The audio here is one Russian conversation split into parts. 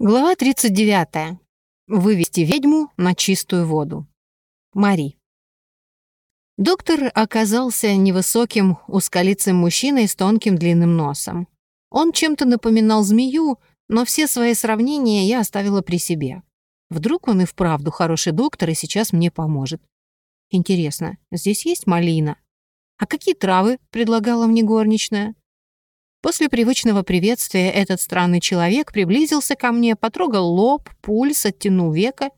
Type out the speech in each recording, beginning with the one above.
Глава 39. Вывести ведьму на чистую воду. Мари. Доктор оказался невысоким, узколицым мужчиной с тонким длинным носом. Он чем-то напоминал змею, но все свои сравнения я оставила при себе. Вдруг он и вправду хороший доктор и сейчас мне поможет. Интересно, здесь есть малина? А какие травы предлагала мне горничная? После привычного приветствия этот странный человек приблизился ко мне, потрогал лоб, пульс, оттянул века.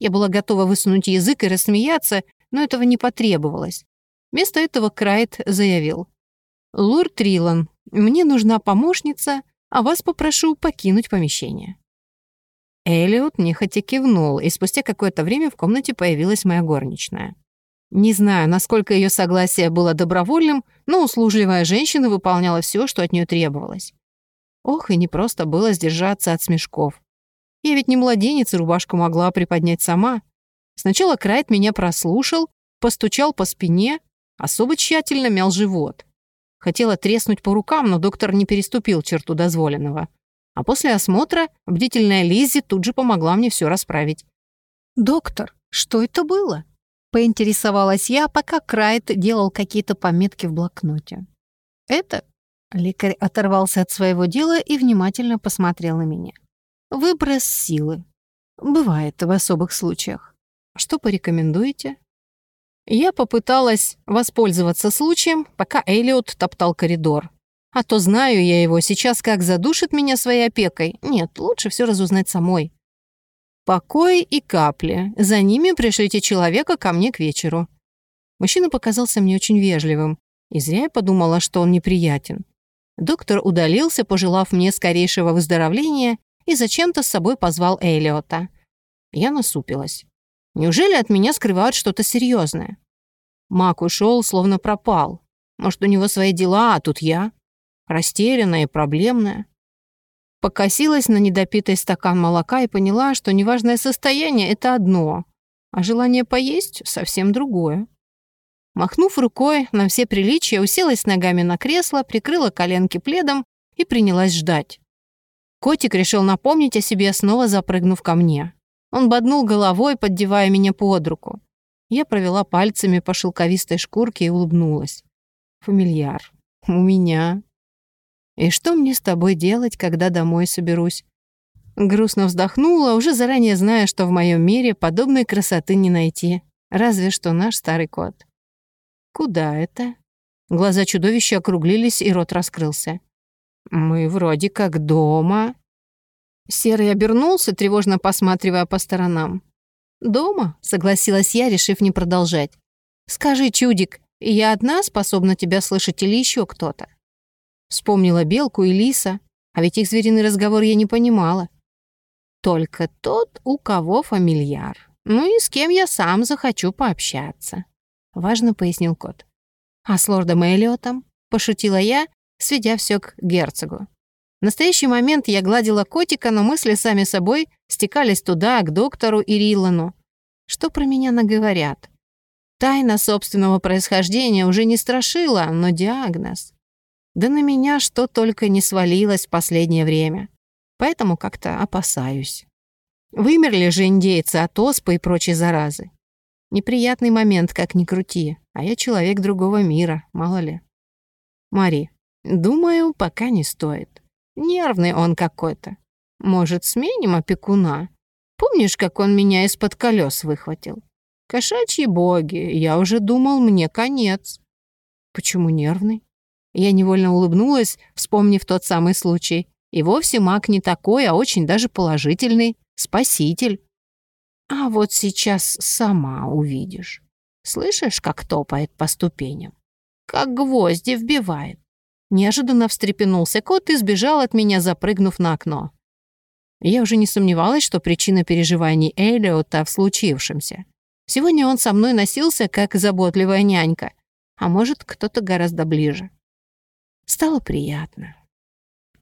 Я была готова высунуть язык и рассмеяться, но этого не потребовалось. Вместо этого Крайт заявил. «Лур Трилан, мне нужна помощница, а вас попрошу покинуть помещение». Элиот нехотя кивнул, и спустя какое-то время в комнате появилась моя горничная. Не знаю, насколько ее согласие было добровольным, но услужливая женщина выполняла все, что от нее требовалось. Ох, и не просто было сдержаться от смешков. Я ведь не младенец, и рубашку могла приподнять сама. Сначала Крайт меня прослушал, постучал по спине, особо тщательно мял живот. Хотела треснуть по рукам, но доктор не переступил черту дозволенного. А после осмотра бдительная Лиззи тут же помогла мне все расправить. «Доктор, что это было?» Поинтересовалась я, пока Крайт делал какие-то пометки в блокноте. «Это?» Лекарь оторвался от своего дела и внимательно посмотрел на меня. «Выброс силы. Бывает в особых случаях. Что порекомендуете?» Я попыталась воспользоваться случаем, пока Элliot топтал коридор. А то знаю я его сейчас, как задушит меня своей опекой. Нет, лучше все разузнать самой. Покой и капли. За ними пришлите человека ко мне к вечеру». Мужчина показался мне очень вежливым, и зря я подумала, что он неприятен. Доктор удалился, пожелав мне скорейшего выздоровления, и зачем-то с собой позвал Элиота. Я насупилась. Неужели от меня скрывают что-то серьезное? Мак ушел, словно пропал. Может, у него свои дела, а тут я? Растерянная и проблемная. Покосилась на недопитый стакан молока и поняла, что неважное состояние — это одно, а желание поесть — совсем другое. Махнув рукой на все приличия, уселась ногами на кресло, прикрыла коленки пледом и принялась ждать. Котик решил напомнить о себе, снова запрыгнув ко мне. Он боднул головой, поддевая меня под руку. Я провела пальцами по шелковистой шкурке и улыбнулась. «Фамильяр. У меня и что мне с тобой делать, когда домой соберусь? Грустно вздохнула, уже заранее зная, что в моем мире подобной красоты не найти. Разве что наш старый кот. Куда это? Глаза чудовища округлились, и рот раскрылся. Мы вроде как дома. Серый обернулся, тревожно посматривая по сторонам. «Дома?» — согласилась я, решив не продолжать. «Скажи, чудик, я одна способна тебя слышать или еще кто-то?» Вспомнила белку и лиса, а ведь их звериный разговор я не понимала. Только тот, у кого фамильяр. Ну и с кем я сам захочу пообщаться. Важно пояснил кот. А с лордом Эллиотом? Пошутила я, сведя все к герцогу. В настоящий момент я гладила котика, но мысли сами собой стекались туда, к доктору и Риллану. Что про меня наговорят? Тайна собственного происхождения уже не страшила, но диагноз. Да на меня что только не свалилось в последнее время. Поэтому как-то опасаюсь. Вымерли же индейцы от оспы и прочей заразы. Неприятный момент, как ни крути, а я человек другого мира, мало ли. Мари, думаю, пока не стоит. Нервный он какой-то. Может, сменим опекуна? Помнишь, как он меня из-под колес выхватил? Кошачьи боги, я уже думал, мне конец. Почему нервный? Я невольно улыбнулась, вспомнив тот самый случай. И вовсе маг не такой, а очень даже положительный. Спаситель. А вот сейчас сама увидишь. Слышишь, как топает по ступеням? Как гвозди вбивает. Неожиданно встрепенулся кот и сбежал от меня, запрыгнув на окно. Я уже не сомневалась, что причина переживаний Элиота в случившемся. Сегодня он со мной носился, как заботливая нянька. А может, кто-то гораздо ближе. Стало приятно.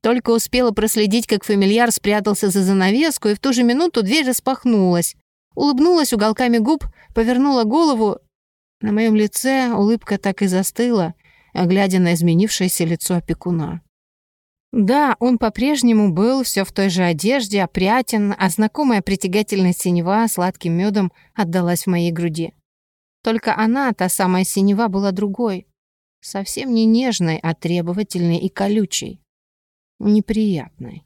Только успела проследить, как фамильяр спрятался за занавеску, и в ту же минуту дверь распахнулась. Улыбнулась уголками губ, повернула голову. На моем лице улыбка так и застыла, глядя на изменившееся лицо опекуна. Да, он по-прежнему был все в той же одежде, опрятен, а знакомая притягательная синева сладким медом отдалась в моей груди. Только она, та самая синева, была другой. Совсем не нежной, а требовательной и колючей. Неприятной.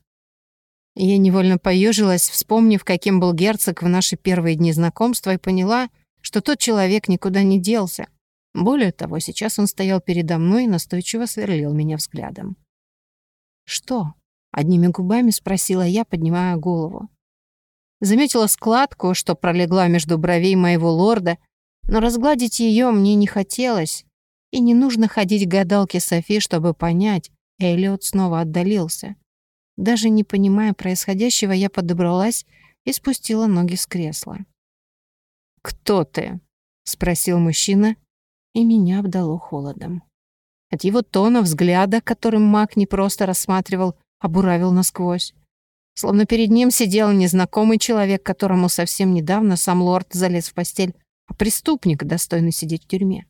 Я невольно поежилась, вспомнив, каким был герцог в наши первые дни знакомства, и поняла, что тот человек никуда не делся. Более того, сейчас он стоял передо мной и настойчиво сверлил меня взглядом. «Что?» — одними губами спросила я, поднимая голову. Заметила складку, что пролегла между бровей моего лорда, но разгладить ее мне не хотелось, и не нужно ходить к гадалке Софи, чтобы понять, Эллиот снова отдалился. Даже не понимая происходящего, я подобралась и спустила ноги с кресла. «Кто ты?» — спросил мужчина, и меня обдало холодом. От его тона, взгляда, которым маг не просто рассматривал, обуравил насквозь. Словно перед ним сидел незнакомый человек, которому совсем недавно сам лорд залез в постель, а преступник, достойный сидеть в тюрьме.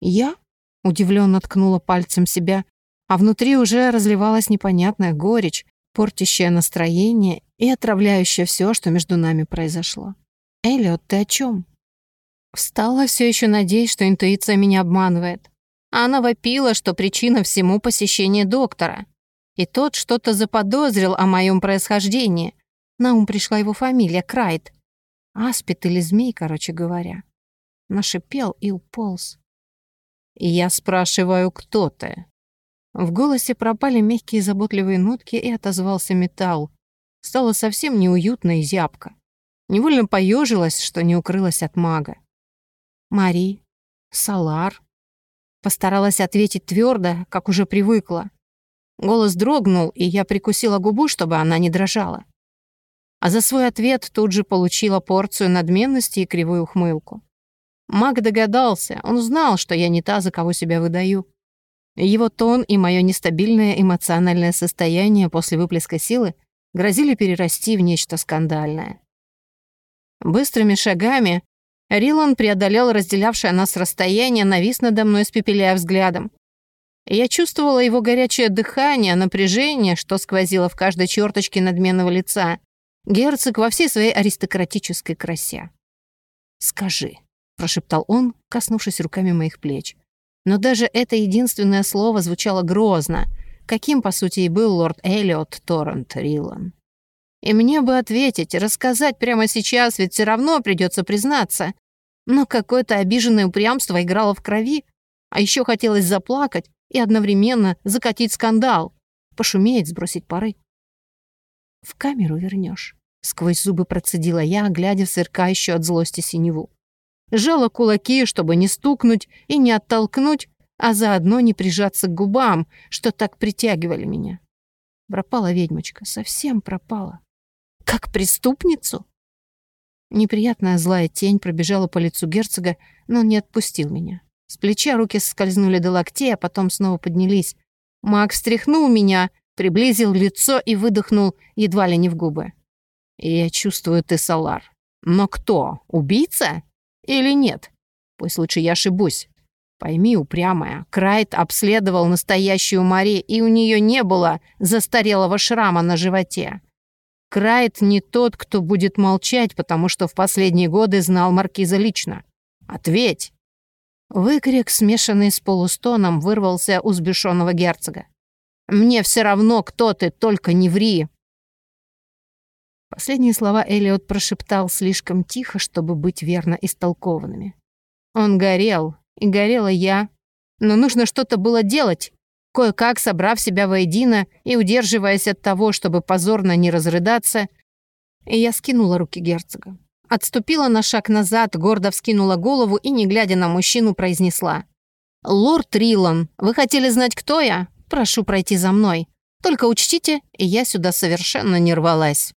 Я удивленно ткнула пальцем себя, а внутри уже разливалась непонятная горечь, портящая настроение и отравляющая все, что между нами произошло. «Эллиот, ты о чем? Встала все еще надеясь, что интуиция меня обманывает. Она вопила, что причина всему посещение доктора. И тот что-то заподозрил о моем происхождении. На ум пришла его фамилия Крайт. Аспид или змей, короче говоря. Нашипел и уполз. Я спрашиваю, кто ты? В голосе пропали мягкие заботливые нотки и отозвался металл. Стало совсем неуютно и зябко. Невольно поежилась, что не укрылась от мага. Мари, Салар. Постаралась ответить твердо, как уже привыкла. Голос дрогнул, и я прикусила губу, чтобы она не дрожала а за свой ответ тут же получила порцию надменности и кривую ухмылку. Маг догадался, он знал, что я не та, за кого себя выдаю. Его тон и мое нестабильное эмоциональное состояние после выплеска силы грозили перерасти в нечто скандальное. Быстрыми шагами Рилан преодолел разделявшее нас расстояние, навис надо мной, спепеляя взглядом. Я чувствовала его горячее дыхание, напряжение, что сквозило в каждой черточке надменного лица. Герцог во всей своей аристократической красе. «Скажи», — прошептал он, коснувшись руками моих плеч. Но даже это единственное слово звучало грозно, каким, по сути, и был лорд Эллиот Торрент Рилан. И мне бы ответить, рассказать прямо сейчас, ведь все равно придется признаться. Но какое-то обиженное упрямство играло в крови, а еще хотелось заплакать и одновременно закатить скандал, пошуметь, сбросить пары. В камеру вернешь. Сквозь зубы процедила я, глядя в сверкающую от злости синеву. Жала кулаки, чтобы не стукнуть и не оттолкнуть, а заодно не прижаться к губам, что так притягивали меня. Пропала ведьмочка, совсем пропала. Как преступницу? Неприятная злая тень пробежала по лицу герцога, но не отпустил меня. С плеча руки скользнули до локтей, а потом снова поднялись. Маг встряхнул меня, приблизил лицо и выдохнул едва ли не в губы. «Я чувствую, ты Салар. Но кто? Убийца? Или нет? Пусть лучше я ошибусь. Пойми, упрямая, Крайт обследовал настоящую Мари, и у нее не было застарелого шрама на животе. Крайт не тот, кто будет молчать, потому что в последние годы знал Маркиза лично. Ответь!» Выкрик, смешанный с полустоном, вырвался у сбешенного герцога. «Мне все равно, кто ты, только не ври!» Последние слова Элиот прошептал слишком тихо, чтобы быть верно истолкованными. Он горел, и горела я. Но нужно что-то было делать. Кое-как, собрав себя воедино и удерживаясь от того, чтобы позорно не разрыдаться, я скинула руки герцога. Отступила на шаг назад, гордо вскинула голову и, не глядя на мужчину, произнесла. «Лорд Рилан, вы хотели знать, кто я? Прошу пройти за мной. Только учтите, я сюда совершенно не рвалась».